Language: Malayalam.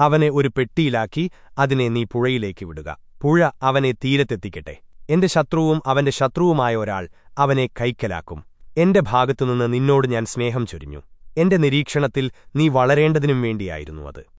അവനെ ഒരു പെട്ടിയിലാക്കി അതിനെ നീ പുഴയിലേക്ക് വിടുക. പുഴ അവനെ തീരത്തെത്തിക്കട്ടെ. എന്റെ ശത്രുവും അവന്റെ ശത്രുവുമായ ഒരാൾ അവനെ കൈക്കലാക്കും. എന്റെ ഭാഗത്തുനിന്ന് നിന്നോട് ഞാൻ സ്നേഹം ചൊരിഞ്ഞു. എന്റെ നിരീക്ഷണത്തിൽ നീ വളരേണ്ടതിനും വേണ്ടിയായിരുന്നു അത്.